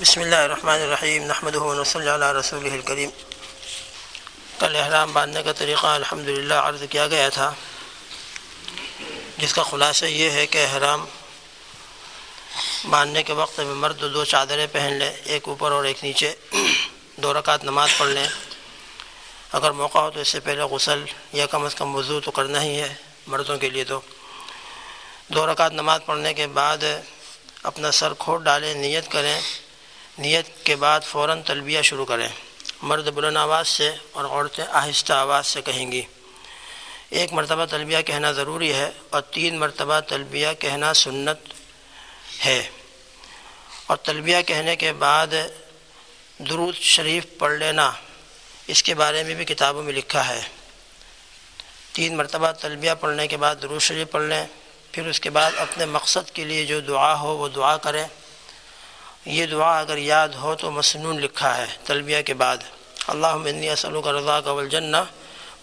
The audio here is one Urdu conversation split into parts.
بسم اللہ الرحمن الرحیم نحمد صلی اللہ رسول الکریم۔ کل احرام باندھنے کا طریقہ الحمدللہ عرض کیا گیا تھا۔ جس کا خلاصہ یہ ہے کہ احرام باندھنے کے وقت میں مرد دو چادریں پہن لیں، ایک اوپر اور ایک نیچے، دو رکعت نماز پڑھ لیں۔ اگر موقع ہو تو اس سے پہلے غسل یا کم از کم وضو تو کرنا ہی ہے مردوں کے لیے تو۔ دو رکعت نماز پڑھنے کے بعد اپنا سر کھوٹ ڈالیں، نیت کریں۔ نیت کے بعد فوراً تلبیہ شروع کریں۔ مرد بلند آواز سے اور عورتیں آہستہ آواز سے کہیں گی۔ ایک مرتبہ تلبیہ کہنا ضروری ہے اور تین مرتبہ تلبیہ کہنا سنت ہے۔ اور تلبیہ کہنے کے بعد درود شریف پڑھ لینا۔ اس کے بارے میں بھی کتابوں میں لکھا ہے۔ تین مرتبہ تلبیہ پڑھنے کے بعد درود شریف پڑھ لیں۔ پھر اس کے بعد اپنے مقصد کے لیے جو دعا ہو وہ دعا کریں۔ یہ دعا اگر یاد ہو تو مسنون لکھا ہے تلبیہ کے بعد۔ اللہ منی اسلو کا رضا کا ولجن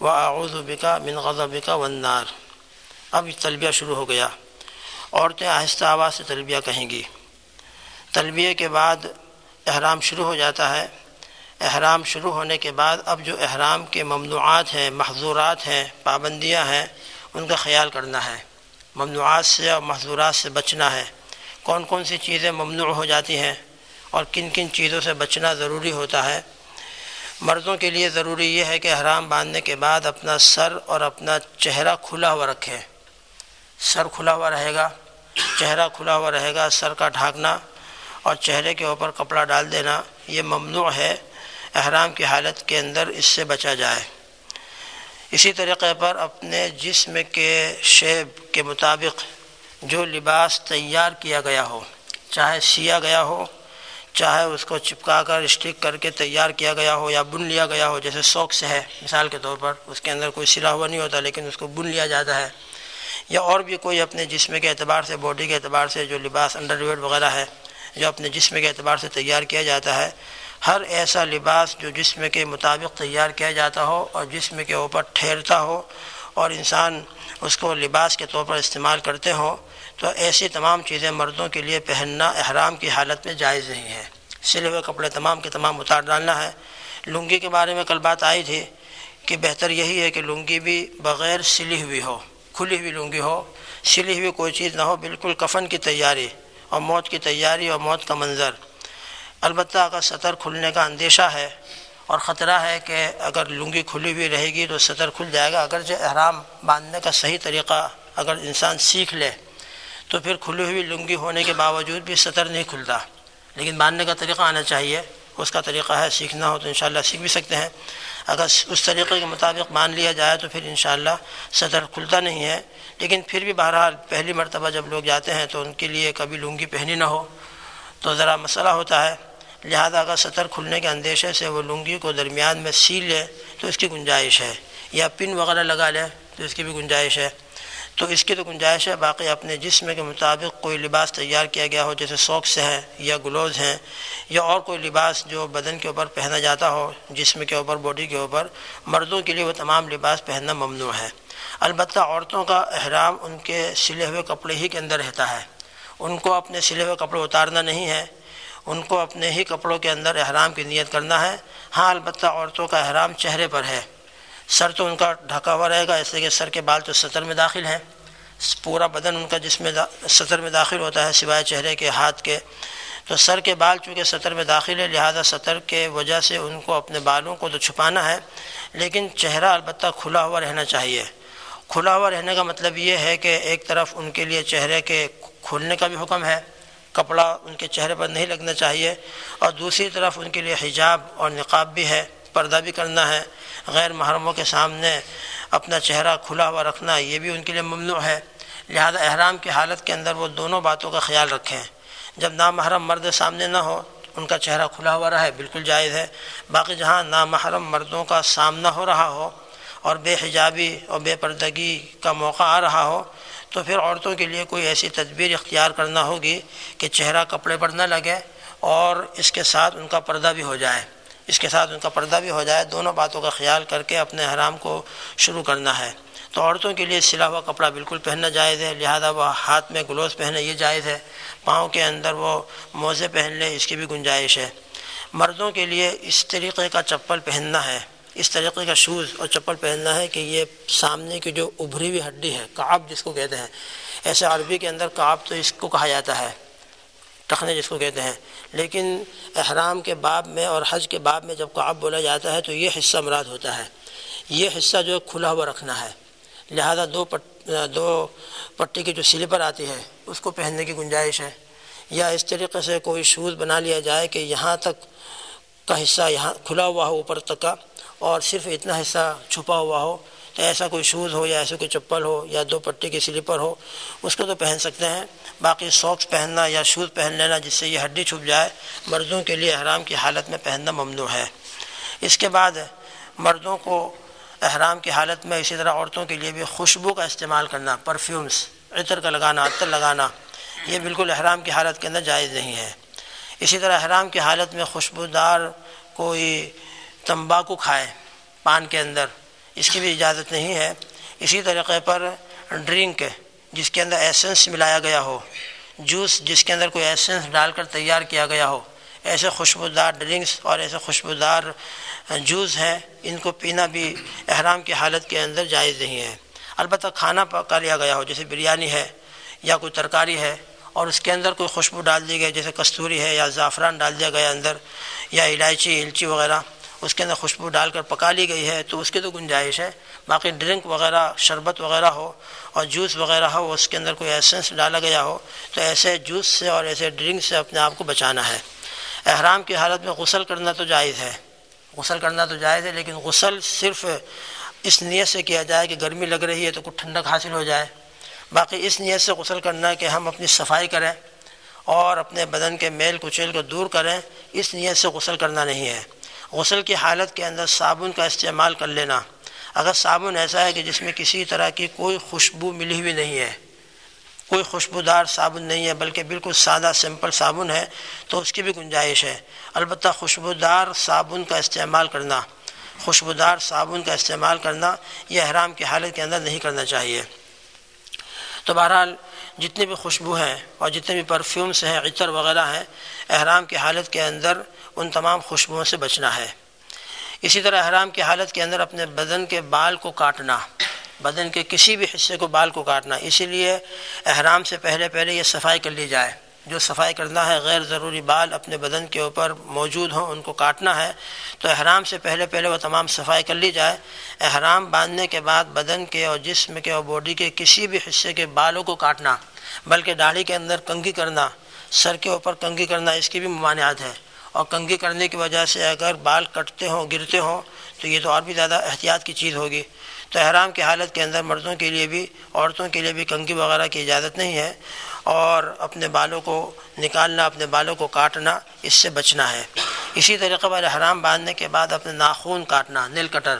و آغوز بکا من غضب بکا والنار۔ اب تلبیہ شروع ہو گیا۔ عورتیں آہستہ آواز سے تلبیہ کہیں گی۔ تلبیہ کے بعد احرام شروع ہو جاتا ہے۔ احرام شروع ہونے کے بعد اب جو احرام کے ممنوعات ہیں، محظورات ہیں، پابندیاں ہیں، ان کا خیال کرنا ہے۔ ممنوعات سے اور محظورات سے بچنا ہے۔ کون کون سی چیزیں ممنوع ہو جاتی ہیں اور کن کن چیزوں سے بچنا ضروری ہوتا ہے۔ مردوں کے لیے ضروری یہ ہے کہ احرام باندھنے کے بعد اپنا سر اور اپنا چہرہ کھلا ہوا رکھیں۔ سر کھلا ہوا رہے گا، چہرہ کھلا ہوا رہے گا، سر کا ڈھانکنا اور چہرے کے اوپر کپڑا ڈال دینا، یہ ممنوع ہے۔ احرام کی حالت کے اندر اس سے بچا جائے۔ اسی طریقے پر اپنے جسم کے شیب کے مطابق جو لباس تیار کیا گیا ہو، چاہے سیا گیا ہو، چاہے اس کو چپکا کر، اسٹک کر کے تیار کیا گیا ہو یا بن لیا گیا ہو، جیسے سوک سے ہے، مثال کے طور پر اس کے اندر کوئی سلا ہوا نہیں ہوتا لیکن اس کو بن لیا جاتا ہے، یا اور بھی کوئی اپنے جسم کے اعتبار سے باڈی کے اعتبار سے جو لباس انڈر ویئر وغیرہ ہے، جو اپنے جسم کے اعتبار سے تیار کیا جاتا ہے، ہر ایسا لباس جو جسم کے مطابق تیار کیا جاتا ہو اور جسم کے اوپر ٹھہرتا ہو اور انسان اس کو لباس کے طور پر استعمال کرتے ہوں تو ایسی تمام چیزیں مردوں کے لیے پہننا احرام کی حالت میں جائز نہیں ہے۔ سلے ہوئے کپڑے تمام کے تمام اتار ڈالنا ہے۔ لنگی کے بارے میں کل بات آئی تھی کہ بہتر یہی ہے کہ لنگی بھی بغیر سلی ہوئی ہو، کھلی ہوئی لنگی ہو۔ سلی ہوئی کوئی چیز نہ ہو، بالکل کفن کی تیاری اور موت کی تیاری اور موت کا منظر۔ البتہ اگر سطر کھلنے کا اندیشہ ہے اور خطرہ ہے کہ اگر لنگی کھلی ہوئی رہے گی تو سطر کھل جائے گا۔ اگر جو احرام باندھنے کا صحیح طریقہ اگر انسان سیکھ لے تو پھر کھلی ہوئی لنگی ہونے کے باوجود بھی سطر نہیں کھلتا۔ لیکن باندھنے کا طریقہ آنا چاہیے۔ اس کا طریقہ ہے سیکھنا ہو تو انشاءاللہ سیکھ بھی سکتے ہیں۔ اگر اس طریقے کے مطابق مان لیا جائے تو پھر انشاءاللہ سطر کھلتا نہیں ہے۔ لیکن پھر بھی بہرحال پہلی مرتبہ جب لوگ جاتے ہیں تو ان کے لیے کبھی لنگی پہنی نہ ہو۔ تو ذرا مسئلہ ہوتا ہے لہذا اگر سطر کھلنے کے اندیشے سے وہ لنگی کو درمیان میں سیل لے تو اس کی گنجائش ہے، یا پن وغیرہ لگا لے تو اس کی بھی گنجائش ہے۔ تو اس کی تو گنجائش ہے، باقی اپنے جسم کے مطابق کوئی لباس تیار کیا گیا ہو، جیسے سوکس ہیں یا گلوز ہیں، یا اور کوئی لباس جو بدن کے اوپر پہنا جاتا ہو، جسم کے اوپر، باڈی کے اوپر، مردوں کے لیے وہ تمام لباس پہننا ممنوع ہے۔ البتہ عورتوں کا احرام ان کے سلے ہوئے کپڑے ہی کے اندر رہتا ہے۔ ان کو اپنے سلے ہوئے کپڑے اتارنا نہیں ہے۔ ان کو اپنے ہی کپڑوں کے اندر احرام کی نیت کرنا ہے۔ ہاں البتہ عورتوں کا احرام چہرے پر ہے۔ سر تو ان کا ڈھکا ہوا رہے گا، اس لیے کہ سر کے بال تو سطر میں داخل ہیں۔ پورا بدن ان کا جس میں سطر میں داخل ہوتا ہے، سوائے چہرے کے، ہاتھ کے۔ تو سر کے بال چونکہ سطر میں داخل ہے لہذا سطر کے وجہ سے ان کو اپنے بالوں کو تو چھپانا ہے۔ لیکن چہرہ البتہ کھلا ہوا رہنا چاہیے۔ کھلا ہوا رہنے کا مطلب یہ ہے کہ ایک طرف ان کے لیے چہرے کے کھولنے کا بھی حکم ہے۔ کپڑا ان کے چہرے پر نہیں لگنا چاہیے اور دوسری طرف ان کے لیے حجاب اور نقاب بھی ہے، پردہ بھی کرنا ہے، غیر محرموں کے سامنے اپنا چہرہ کھلا ہوا رکھنا یہ بھی ان کے لیے ممنوع ہے۔ لہذا احرام کی حالت کے اندر وہ دونوں باتوں کا خیال رکھیں۔ جب نامحرم مرد سامنے نہ ہو، ان کا چہرہ کھلا ہوا رہے، بالکل جائز ہے۔ باقی جہاں نامحرم مردوں کا سامنا ہو رہا ہو اور بے حجابی اور بے پردگی کا موقع آ رہا ہو تو پھر عورتوں کے لیے کوئی ایسی تدبیر اختیار کرنا ہوگی کہ چہرہ کپڑے پر نہ لگے اور اس کے ساتھ ان کا پردہ بھی ہو جائے۔ اس کے ساتھ ان کا پردہ بھی ہو جائے، دونوں باتوں کا خیال کر کے اپنے حرام کو شروع کرنا ہے۔ تو عورتوں کے لیے سلا ہوا کپڑا بالکل پہننا جائز ہے، لہذا وہ ہاتھ میں گلوز پہنے یہ جائز ہے۔ پاؤں کے اندر وہ موزے پہن لیں اس کی بھی گنجائش ہے۔ مردوں کے لیے اس طریقے کا چپل پہننا ہے۔ اس طریقے کا شوز اور چپل پہننا ہے کہ یہ سامنے کی جو ابھری ہوئی ہڈی ہے، کعب جس کو کہتے ہیں، ایسے عربی کے اندر کعب تو اس کو کہا جاتا ہے، ٹخنے جس کو کہتے ہیں۔ لیکن احرام کے باب میں اور حج کے باب میں جب کعب بولا جاتا ہے تو یہ حصہ مراد ہوتا ہے۔ یہ حصہ جو کھلا ہوا رکھنا ہے۔ لہذا دو پٹ، دو پٹی کی جو سلیپر آتی ہے، اس کو پہننے کی گنجائش ہے۔ یا اس طریقے سے کوئی شوز بنا لیا جائے کہ یہاں تک کا حصہ یہاں کھلا ہوا ہو، اوپر تک کا اور صرف اتنا حصہ چھپا ہوا ہو تو ایسا کوئی شوز ہو یا ایسے کوئی چپل ہو یا دو پٹی کی سلیپر ہو، اس کو تو پہن سکتے ہیں۔ باقی ساکس پہننا یا شوز پہن لینا جس سے یہ ہڈی چھپ جائے، مردوں کے لیے احرام کی حالت میں پہننا ممنوع ہے۔ اس کے بعد مردوں کو احرام کی حالت میں اسی طرح عورتوں کے لیے بھی خوشبو کا استعمال کرنا پرفیومس عطر کا لگانا، عطر لگانا، یہ بالکل احرام کی حالت کے اندر جائز نہیں ہے۔ اسی طرح احرام کی حالت میں خوشبودار کوئی تمباکو کھائے پان کے اندر، اس کی بھی اجازت نہیں ہے۔ اسی طریقے پر ڈرنک، جس کے اندر ایسنس ملایا گیا ہو، جوس جس کے اندر کوئی ایسنس ڈال کر تیار کیا گیا ہو، ایسے خوشبودار ڈرنکس اور ایسے خوشبودار جوس ہیں، ان کو پینا بھی احرام کی حالت کے اندر جائز نہیں ہے۔ البتہ کھانا پکا لیا گیا ہو، جیسے بریانی ہے یا کوئی ترکاری ہے، اور اس کے اندر کوئی خوشبو ڈال دی گئی، جیسے کستوری ہے یا زعفران ڈال دیا گیا اندر، یا الائچی، الچی وغیرہ۔ اس کے اندر خوشبو ڈال کر پکا لی گئی ہے تو اس کی تو گنجائش ہے۔ باقی ڈرنک وغیرہ، شربت وغیرہ ہو اور جوس وغیرہ ہو، اس کے اندر کوئی ایسنس ڈالا گیا ہو، تو ایسے جوس سے اور ایسے ڈرنک سے اپنے آپ کو بچانا ہے۔ احرام کی حالت میں غسل کرنا تو جائز ہے۔ غسل کرنا تو جائز ہے، لیکن غسل صرف اس نیت سے کیا جائے کہ گرمی لگ رہی ہے تو کچھ ٹھنڈک حاصل ہو جائے۔ باقی اس نیت سے غسل کرنا کہ ہم اپنی صفائی کریں اور اپنے بدن کے میل کچیل کو دور کریں، اس نیت سے غسل کرنا نہیں ہے۔ غسل کی حالت کے اندر صابن کا استعمال کر لینا۔ اگر صابن ایسا ہے کہ جس میں کسی طرح کی کوئی خوشبو ملی ہوئی نہیں ہے، کوئی خوشبودار صابن نہیں ہے، بلکہ بالکل سادہ سمپل صابن ہے، تو اس کی بھی گنجائش ہے۔ البتہ خوشبودار صابن کا استعمال کرنا، خوشبودار صابن کا استعمال کرنا یہ احرام کی حالت کے اندر نہیں کرنا چاہیے۔ تو بہرحال جتنے بھی خوشبو ہیں اور جتنے بھی پرفیومس ہیں، عطر وغیرہ ہیں، احرام کی حالت کے اندر ان تمام خوشبوؤں سے بچنا ہے۔ اسی طرح احرام کی حالت کے اندر اپنے بدن کے بال کو کاٹنا، بدن کے کسی بھی حصے کو بال کو کاٹنا، اسی لیے احرام سے پہلے پہلے یہ صفائی کر لی جائے۔ جو صفائی کرنا ہے، غیر ضروری بال اپنے بدن کے اوپر موجود ہوں، ان کو کاٹنا ہے، تو احرام سے پہلے پہلے وہ تمام صفائی کر لی جائے۔ احرام باندھنے کے بعد بدن کے اور جسم کے اور باڈی کے کسی بھی حصے کے بالوں کو کاٹنا، بلکہ داڑھی کے اندر کنگھی کرنا، سر کے اوپر کنگھی کرنا، اس کی بھی ممانعات ہے۔ اور کنگھی کرنے کی وجہ سے اگر بال کٹتے ہوں، گرتے ہوں، تو یہ تو اور بھی زیادہ احتیاط کی چیز ہوگی۔ تو احرام کی حالت کے اندر مردوں کے لیے بھی، عورتوں کے لیے بھی کنگھی وغیرہ کی اجازت نہیں ہے۔ اور اپنے بالوں کو نکالنا، اپنے بالوں کو کاٹنا، اس سے بچنا ہے۔ اسی طریقے پر احرام باندھنے کے بعد اپنے ناخون کاٹنا، نیل کٹر۔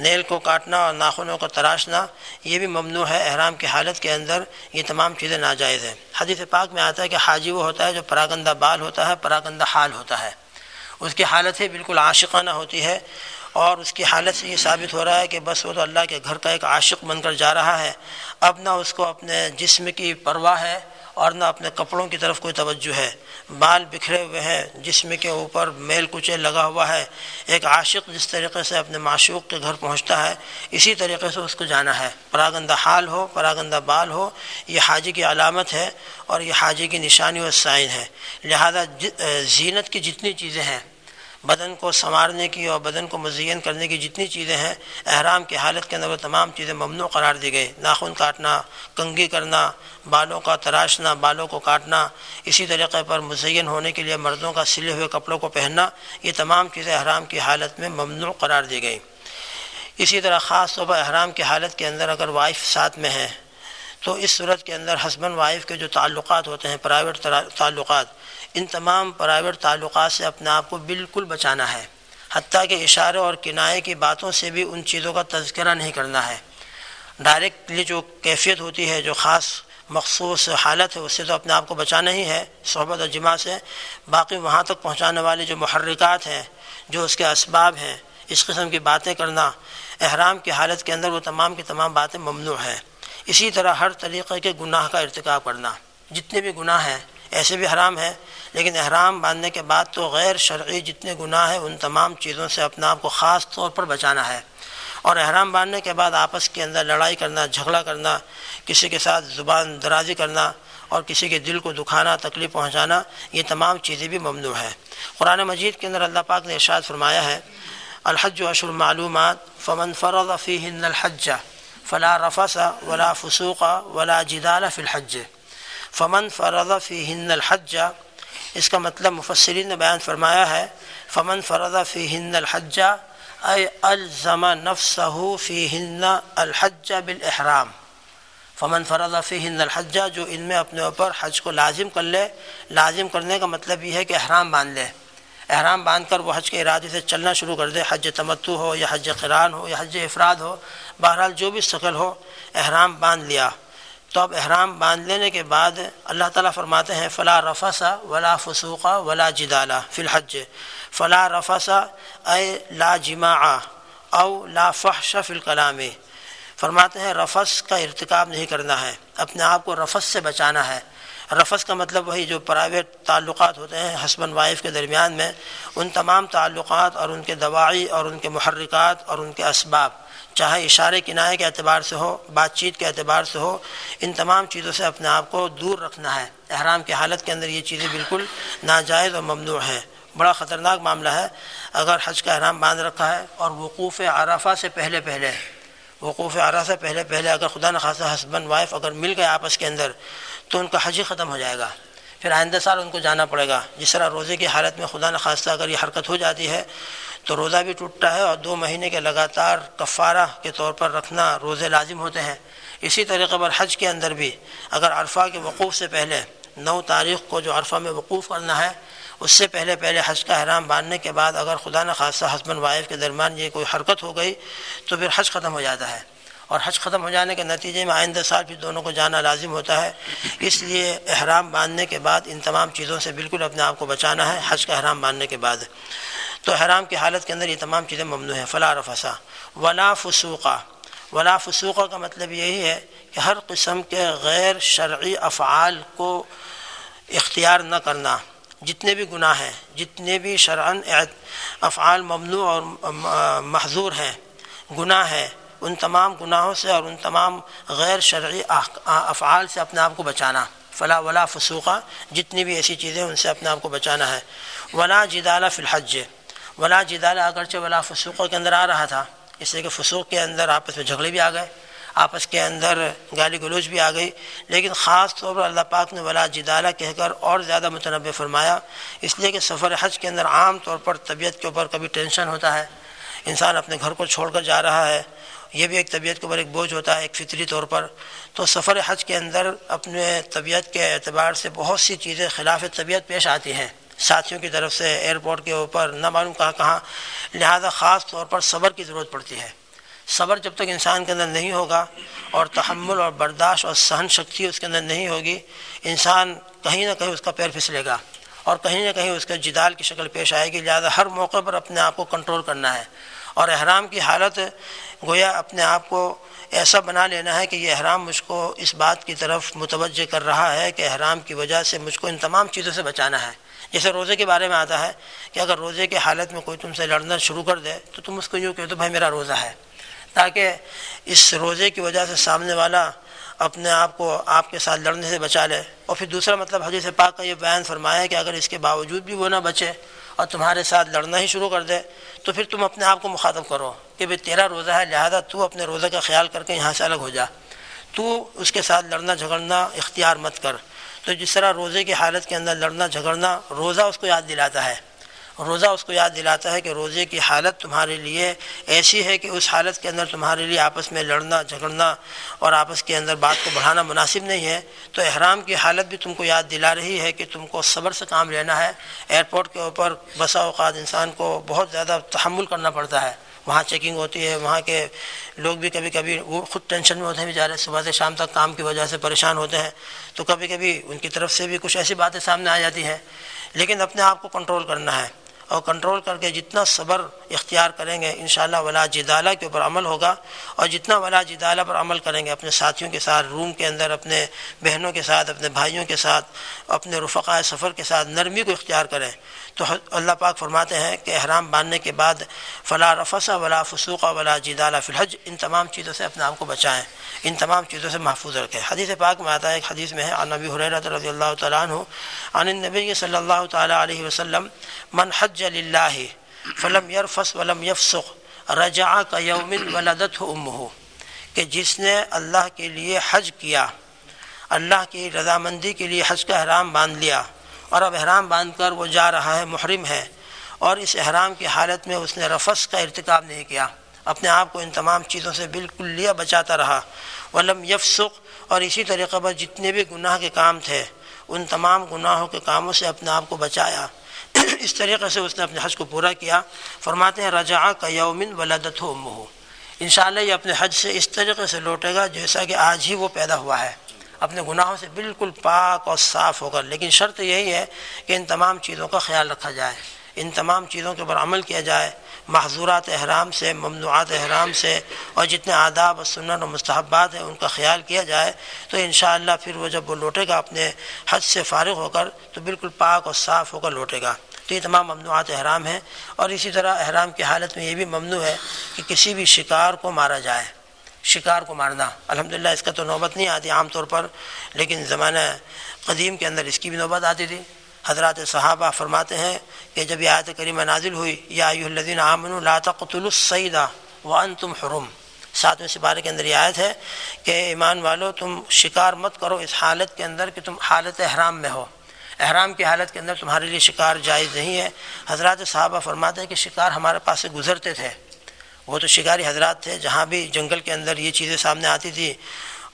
نیل کو کاٹنا اور ناخنوں کو تراشنا، یہ بھی ممنوع ہے احرام کی حالت کے اندر، یہ تمام چیزیں ناجائز ہیں۔ حدیث پاک میں آتا ہے کہ حاجی وہ ہوتا ہے جو پراگندہ بال ہوتا ہے، پراگندہ حال ہوتا ہے۔ اس کی حالت ہی بالکل عاشقانہ ہوتی ہے اور اس کی حالت سے یہ ثابت ہو رہا ہے کہ بس وہ تو اللہ کے گھر کا ایک عاشق بن کر جا رہا ہے۔ اب نہ اس کو اپنے جسم کی پرواہ ہے اور نہ اپنے کپڑوں کی طرف کوئی توجہ ہے۔ بال بکھرے ہوئے ہیں، جسم کے اوپر میل کچے لگا ہوا ہے۔ ایک عاشق جس طریقے سے اپنے معشوق کے گھر پہنچتا ہے، اسی طریقے سے اس کو جانا ہے۔ پراگندہ حال ہو، پراگندہ بال ہو، یہ حاجی کی علامت ہے اور یہ حاجی کی نشانی و سائن ہے۔ لہذا زینت کی جتنی چیزیں ہیں بدن کو سنوارنے کی اور بدن کو مزین کرنے کی جتنی چیزیں ہیں، احرام کی حالت کے اندر وہ تمام چیزیں ممنوع قرار دی گئی ناخن کاٹنا، کنگھی کرنا، بالوں کا تراشنا، بالوں کو کاٹنا، اسی طریقے پر مزین ہونے کے لیے مردوں کا سلے ہوئے کپڑوں کو پہننا، یہ تمام چیزیں احرام کی حالت میں ممنوع قرار دی گئی اسی طرح خاص طور پر احرام کی حالت کے اندر اگر وائف ساتھ میں ہے تو اس صورت کے اندر ہسبینڈ وائف کے جو تعلقات ہوتے ہیں پرائیویٹ تعلقات ان تمام پرائیویٹ تعلقات سے اپنے آپ کو بالکل بچانا ہے، حتیٰ کہ اشارے اور کنائے کی باتوں سے بھی ان چیزوں کا تذکرہ نہیں کرنا ہے۔ ڈائریکٹلی جو کیفیت ہوتی ہے، جو خاص مخصوص حالت ہے، اس سے تو اپنے آپ کو بچانا ہی ہے، صحبت اور جمع سے۔ باقی وہاں تک پہنچانے والے جو محرکات ہیں، جو اس کے اسباب ہیں، اس قسم کی باتیں کرنا، احرام کی حالت کے اندر وہ تمام کی تمام باتیں ممنوع ہیں۔ اسی طرح ہر طریقے کے گناہ کا ارتکاب کرنا۔ جتنے بھی گناہ ہیں ایسے بھی حرام ہیں لیکن احرام باندھنے کے بعد تو غیر شرعی جتنے گناہ ہیں، ان تمام چیزوں سے اپنے آپ کو خاص طور پر بچانا ہے۔ اور احرام باندھنے کے بعد آپس کے اندر لڑائی کرنا، جھگڑا کرنا، کسی کے ساتھ زبان درازی کرنا اور کسی کے دل کو دکھانا، تکلیف پہنچانا، یہ تمام چیزیں بھی ممنوع ہیں۔ قرآن مجید کے اندر اللہ پاک نے ارشاد فرمایا ہے، الحج و اشر معلومات، فمن فرض فیہن الحج فلا رفس ولا فسوق ولا جدال فی الحج۔ فمن فرض فیہن الحج اس کا مطلب مفسرین نے بیان فرمایا ہے، فمن فرض فیہن الحج، اے الزم نفسه فیہن الحج بالاحرام فمن فرض فیہن الحج، جو ان میں اپنے اوپر حج کو لازم کر لے، لازم کرنے کا مطلب یہ ہے کہ احرام باندھ لے۔ احرام باندھ کر وہ حج کے ارادے سے چلنا شروع کر دے، حج تمتو ہو یا حج قران ہو یا حج افراد ہو، بہرحال جو بھی شکل ہو، احرام باندھ لیا۔ تو اب احرام باندھ لینے کے بعد اللہ تعالیٰ فرماتے ہیں فلاں رفسا ولا فسوقہ ولا جدالہ فی الحج۔ فلاں رفسا اے لا جمع او لا فحش فی الکلام۔ فرماتے ہیں رفس کا ارتکاب نہیں کرنا ہے، اپنے آپ کو رفس سے بچانا ہے۔ رفس کا مطلب وہی جو پرائیویٹ تعلقات ہوتے ہیں ہسبینڈ وائف کے درمیان میں، ان تمام تعلقات اور ان کے دوائی اور ان کے محرکات اور ان کے اسباب۔ چاہے اشارے کنائے کے اعتبار سے ہو، بات چیت کے اعتبار سے ہو، ان تمام چیزوں سے اپنے آپ کو دور رکھنا ہے۔ احرام کی حالت کے اندر یہ چیزیں بالکل ناجائز اور ممنوع ہیں۔ بڑا خطرناک معاملہ ہے۔ اگر حج کا احرام باندھ رکھا ہے اور وقوف عرفہ سے پہلے پہلے، وقوف عرفہ سے پہلے پہلے اگر خدا نخواستہ ہسبینڈ وائف اگر مل گئے آپس کے اندر، تو ان کا حج ہی ختم ہو جائے گا۔ پھر آئندہ سال ان کو جانا پڑے گا۔ جس طرح روزے کی حالت میں خدا نخواستہ اگر یہ حرکت ہو جاتی ہے تو روزہ بھی ٹوٹتا ہے اور دو مہینے کے لگاتار کفارہ کے طور پر رکھنا روزے لازم ہوتے ہیں۔ اسی طریقے پر حج کے اندر بھی اگر عرفہ کے وقوف سے پہلے نو تاریخ کو جو عرفہ میں وقوف کرنا ہے، اس سے پہلے پہلے حج کا احرام باندھنے کے بعد اگر خدا نخواستہ ہسبینڈ وائف کے درمیان یہ کوئی حرکت ہو گئی تو پھر حج ختم ہو جاتا ہے۔ اور حج ختم ہو جانے کے نتیجے میں آئندہ سال بھی دونوں کو جانا لازم ہوتا ہے۔ اس لیے احرام باندھنے کے بعد ان تمام چیزوں سے بالکل اپنے آپ کو بچانا ہے۔ حج کا احرام باندھنے کے بعد۔ تو احرام کی حالت کے اندر یہ تمام چیزیں ممنوع ہیں۔ فلاں رفسا ولا فسوقہ ولا فسوقہ کا مطلب یہی ہے کہ ہر قسم کے غیر شرعی افعال کو اختیار نہ کرنا۔ جتنے بھی گناہ ہیں، جتنے بھی شرعن افعال ممنوع اور محضور ہیں، گناہ ہیں، ان تمام گناہوں سے اور ان تمام غیر شرعی افعال سے اپنے آپ کو بچانا۔ فلاں ولا فسوقہ جتنی بھی ایسی چیزیں ان سے اپنے آپ کو بچانا ہے۔ ولا جدالہ فی الحج۔ ولا جدالہ اگرچہ ولا فسوقوں کے اندر آ رہا تھا، اس لیے کہ فسوق کے اندر آپس میں جھگڑے بھی آ گئے، آپس کے اندر گالی گلوچ بھی آ گئی، لیکن خاص طور پر اللہ پاک نے ولا جدالہ کہہ کر اور زیادہ متنوع فرمایا۔ اس لیے کہ سفر حج کے اندر عام طور پر طبیعت کے اوپر کبھی ٹینشن ہوتا ہے، انسان اپنے گھر کو چھوڑ کر جا رہا ہے، یہ بھی ایک طبیعت کے اوپر ایک بوجھ ہوتا ہے، ایک فطری طور پر۔ تو سفر حج کے اندر اپنے طبیعت کے اعتبار سے بہت سی چیزیں خلاف طبیعت پیش آتی ہیں۔ ساتھیوں کی طرف سے ایئرپورٹ کے اوپر، نہ معلوم کہاں کہاں، لہذا خاص طور پر صبر کی ضرورت پڑتی ہے۔ صبر جب تک انسان کے اندر نہیں ہوگا اور تحمل اور برداشت اور سہن شکتی اس کے اندر نہیں ہوگی، انسان کہیں نہ کہیں اس کا پیر پھسلے گا اور کہیں نہ کہیں اس کا جدال کی شکل پیش آئے گی۔ لہٰذا ہر موقع پر اپنے آپ کو کنٹرول کرنا ہے۔ اور احرام کی حالت گویا اپنے آپ کو ایسا بنا لینا ہے کہ یہ احرام مجھ کو اس بات کی طرف متوجہ کر رہا ہے کہ احرام کی وجہ سے مجھ کو ان تمام چیزوں سے بچانا ہے۔ جیسے روزے کے بارے میں آتا ہے کہ اگر روزے کی حالت میں کوئی تم سے لڑنا شروع کر دے تو تم اس کو یوں کہ تو بھائی، میرا روزہ ہے۔ تاکہ اس روزے کی وجہ سے سامنے والا اپنے آپ کو آپ کے ساتھ لڑنے سے بچا لے۔ اور پھر دوسرا مطلب حدیث پاک کا یہ بیان فرمایا کہ اگر اس کے باوجود بھی وہ نہ بچے اور تمہارے ساتھ لڑنا ہی شروع کر دے، تو پھر تم اپنے آپ کو مخاطب کرو کہ بھائی تیرا روزہ ہے، لہذا تو اپنے روزہ کا خیال کر کے یہاں سے الگ ہو جا۔ تو اس کے ساتھ لڑنا، جھگڑنا اختیار مت کر۔ تو جس طرح روزے کی حالت کے اندر لڑنا، جھگڑنا، روزہ اس کو یاد دلاتا ہے۔ روزہ اس کو یاد دلاتا ہے کہ روزے کی حالت تمہارے لیے ایسی ہے کہ اس حالت کے اندر تمہارے لیے آپس میں لڑنا، جھگڑنا اور آپس کے اندر بات کو بڑھانا مناسب نہیں ہے۔ تو احرام کی حالت بھی تم کو یاد دلا رہی ہے کہ تم کو صبر سے کام لینا ہے۔ ایئرپورٹ کے اوپر بسا اوقات انسان کو بہت زیادہ تحمل کرنا پڑتا ہے۔ وہاں چیکنگ ہوتی ہے، وہاں کے لوگ بھی کبھی کبھی وہ خود ٹینشن میں ہوتے ہیں، بیچارے صبح سے شام تک کام کی وجہ سے پریشان ہوتے ہیں۔ تو کبھی کبھی ان کی طرف سے بھی کچھ ایسی باتیں سامنے آ جاتی ہیں۔ لیکن اپنے آپ کو کنٹرول کرنا ہے۔ اور کنٹرول کر کے جتنا صبر اختیار کریں گے، انشاءاللہ ولا جدالہ کے اوپر عمل ہوگا۔ اور جتنا ولا جدالہ پر عمل کریں گے، اپنے ساتھیوں کے ساتھ، روم کے اندر، اپنے بہنوں کے ساتھ، اپنے بھائیوں کے ساتھ، اپنے رفقائے سفر کے ساتھ نرمی کو اختیار کریں۔ تو اللہ پاک فرماتے ہیں کہ احرام باندھنے کے بعد فلاں رفسا ولا فسوقہ ولا جدالہ فی الحج، ان تمام چیزوں سے اپنے آپ کو بچائیں، ان تمام چیزوں سے محفوظ رکھیں۔ حدیث پاک میں آتا ہے، ایک حدیث میں ہے نبی حریرت رضی اللہ تعالیٰ عنہ، عن النبی صلی اللہ تعالیٰ علیہ وسلم، من حج للہ فلم یرفس ولم یفسق رجع کا یوم ولدت امہ کہ جس نے اللہ کے لیے حج کیا، اللہ کی رضامندی کے لیے حج کا احرام باندھ لیا، اور اب احرام باندھ کر وہ جا رہا ہے، محرم ہے، اور اس احرام کی حالت میں اس نے رفس کا ارتکاب نہیں کیا، اپنے آپ کو ان تمام چیزوں سے بالکل لیا بچاتا رہا۔ ولم یفسق اور اسی طریقے پر جتنے بھی گناہ کے کام تھے، ان تمام گناہوں کے کاموں سے اپنے آپ کو بچایا۔ اس طریقے سے اس نے اپنے حج کو پورا کیا۔ فرماتے ہیں رجا کا یومن ولادت ہو مہو ان شاء اللہ یہ اپنے حج سے اس طریقے سے لوٹے گا جیسا کہ آج ہی وہ پیدا ہوا ہے۔ اپنے گناہوں سے بالکل پاک اور صاف ہوگا لیکن شرط یہی ہے کہ ان تمام چیزوں کا خیال رکھا جائے۔ ان تمام چیزوں کے اوپر عمل کیا جائے۔ محضورات احرام سے، ممنوعات احرام سے اور جتنے آداب و سنن و مستحبات ہیں، ان کا خیال کیا جائے۔ تو انشاءاللہ پھر وہ جب وہ لوٹے گا اپنے حج سے فارغ ہو کر، تو بالکل پاک اور صاف ہو کر لوٹے گا۔ تو یہ تمام ممنوعات احرام ہیں اور اسی طرح احرام کی حالت میں یہ بھی ممنوع ہے کہ کسی بھی شکار کو مارا جائے، شکار کو مارنا۔ الحمدللہ اس کا تو نوبت نہیں آتی عام طور پر، لیکن زمانہ قدیم کے اندر اس کی بھی نوبت آتی تھی۔ حضرات صحابہ فرماتے ہیں کہ جب یہ آیت کریمہ نازل ہوئی، یا الذین آمنوا لا تقتلوا الصیدہ وانتم حرم۔ ساتویں سپارے کے اندر یہ آیت ہے کہ ایمان والو، تم شکار مت کرو اس حالت کے اندر کہ تم حالت احرام میں ہو۔ احرام کی حالت کے اندر تمہارے لیے شکار جائز نہیں ہے۔ حضرات صحابہ فرماتے ہیں کہ شکار ہمارے پاس سے گزرتے تھے۔ وہ تو شکاری حضرات تھے، جہاں بھی جنگل کے اندر یہ چیزیں سامنے آتی تھی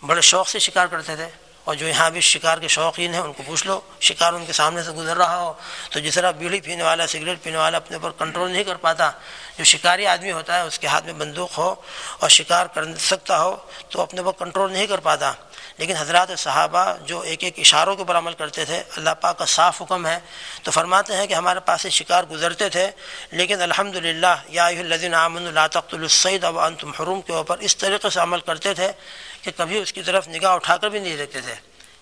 بڑے شوق سے شکار کرتے تھے۔ اور جو یہاں بھی شکار کے شوقین ہیں، ان کو پوچھ لو، شکار ان کے سامنے سے گزر رہا ہو تو جس طرح بیڑی پینے والا، سگریٹ پینے والا اپنے اوپر کنٹرول نہیں کر پاتا، جو شکاری آدمی ہوتا ہے، اس کے ہاتھ میں بندوق ہو اور شکار کر سکتا ہو تو اپنے اوپر کنٹرول نہیں کر پاتا۔ لیکن حضرات صحابہ جو ایک ایک اشاروں کے اوپر عمل کرتے تھے، اللہ پاک کا صاف حکم ہے۔ تو فرماتے ہیں کہ ہمارے پاس سے شکار گزرتے تھے، لیکن الحمد للہ یا الدین امن اللہ تخت السعید اب انتم حروم کے اوپر اس طریقے سے عمل کرتے تھے کہ کبھی اس کی طرف نگاہ اٹھا کر بھی نہیں دیکھتے تھے۔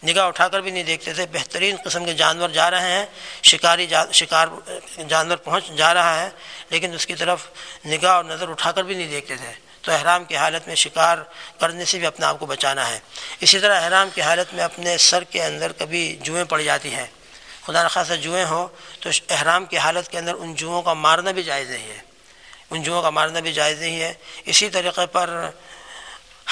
نگاہ اٹھا کر بھی نہیں دیکھتے تھے۔ بہترین قسم کے جانور جا رہے ہیں، شکاری جا، شکار، جانور پہنچ جا رہا ہے، لیکن اس کی طرف نگاہ اور نظر اٹھا کر بھی نہیں دیکھتے تھے۔ تو احرام کی حالت میں شکار کرنے سے بھی اپنے آپ کو بچانا ہے۔ اسی طرح احرام کی حالت میں اپنے سر کے اندر کبھی جوئیں پڑ جاتی ہیں۔ خدا نخواستہ جوئیں ہوں تو احرام کی حالت کے اندر ان جوؤں کا مارنا بھی جائز نہیں ہے۔ ان جوؤں کا مارنا بھی جائز نہیں ہے۔ اسی طریقے پر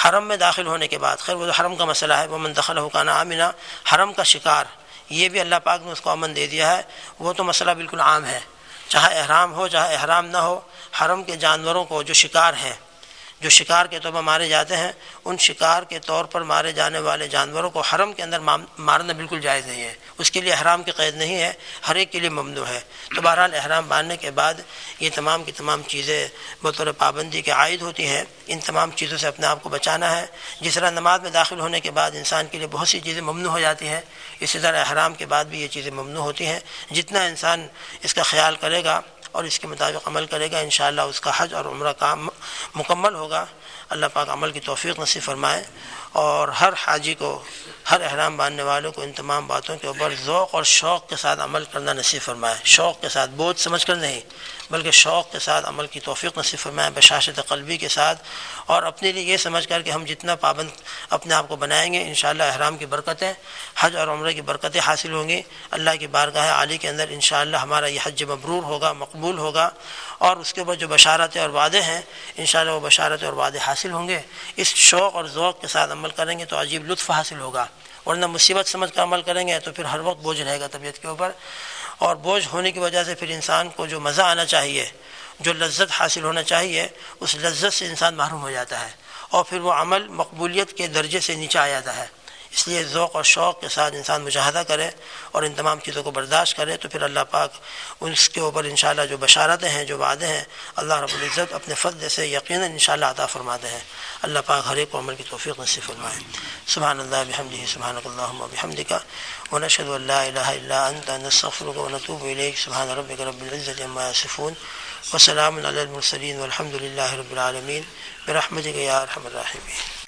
حرم میں داخل ہونے کے بعد، خیر وہ حرم کا مسئلہ ہے وہ منتخل حکانہ آمینہ حرم کا شکار، یہ بھی اللہ پاک نے اس کو امن دے دیا ہے۔ وہ تو مسئلہ بالکل عام ہے۔ چاہے احرام ہو، چاہے احرام نہ ہو، حرم کے جانوروں کو جو شکار ہیں جو شکار کے طور پر مارے جاتے ہیں، ان شکار کے طور پر مارے جانے والے جانوروں کو حرم کے اندر مارنا بالکل جائز نہیں ہے۔ اس کے لیے احرام کی قید نہیں ہے، ہر ایک کے لیے ممنوع ہے۔ تو بہرحال احرام باندھنے کے بعد یہ تمام کی تمام چیزیں بطور پابندی کے عائد ہوتی ہیں۔ ان تمام چیزوں سے اپنے آپ کو بچانا ہے۔ جس طرح نماز میں داخل ہونے کے بعد انسان کے لیے بہت سی چیزیں ممنوع ہو جاتی ہیں، اسی طرح احرام کے بعد بھی یہ چیزیں ممنوع ہوتی ہیں۔ جتنا انسان اس کا خیال کرے گا اور اس کے مطابق عمل کرے گا، انشاءاللہ اس کا حج اور عمرہ کام مکمل ہوگا۔ اللہ پاک عمل کی توفیق نصیب فرمائے اور ہر حاجی کو ہر احرام باندھنے والوں کو ان تمام باتوں کے اوپر ذوق اور شوق کے ساتھ عمل کرنا نصیب فرمائے۔ شوق کے ساتھ بوجھ سمجھ کر نہیں، بلکہ شوق کے ساتھ عمل کی توفیق نصیب فرمائے بشاشت قلبی کے ساتھ۔ اور اپنے لیے یہ سمجھ کر کہ ہم جتنا پابند اپنے آپ کو بنائیں گے، انشاءاللہ احرام کی برکتیں، حج اور عمرہ کی برکتیں حاصل ہوں گی۔ اللہ کی بارگاہ عالی کے اندر انشاءاللہ ہمارا یہ حج مبرور ہوگا، مقبول ہوگا۔ اور اس کے اوپر جو بشارتیں اور وعدے ہیں، انشاءاللہ وہ بشارتیں اور وعدے حاصل ہوں گے۔ اس شوق اور ذوق کے ساتھ عمل کریں گے تو عجیب لطف حاصل ہوگا۔ ورنہ مصیبت سمجھ کر عمل کریں گے تو پھر ہر وقت بوجھ رہے گا طبیعت کے اوپر اور بوجھ ہونے کی وجہ سے پھر انسان کو جو مزہ آنا چاہیے، جو لذت حاصل ہونا چاہیے، اس لذت سے انسان محروم ہو جاتا ہے اور پھر وہ عمل مقبولیت کے درجے سے نیچے آ جاتا ہے۔ اس لیے ذوق اور شوق کے ساتھ انسان مجاہدہ کرے اور ان تمام چیزوں کو برداشت کرے تو پھر اللہ پاک اس کے اوپر انشاءاللہ جو بشارتیں ہیں، جو وعدے ہیں، اللہ رب العزت اپنے فضل سے یقیناً انشاءاللہ عطا فرماتے ہیں۔ اللہ پاک ہر ایک عمل کی توفیق نصیب فرمائے۔ سبحان اللہ، بحمدہ سبحان اللہ بحمد کا ونشهد ان لا اله الا انت نستغفرك ونتوب اليك سبحان ربك رب العزه عما يصفون وسلام على المرسلين والحمد لله رب العالمين برحمتك يا ارحم الراحمين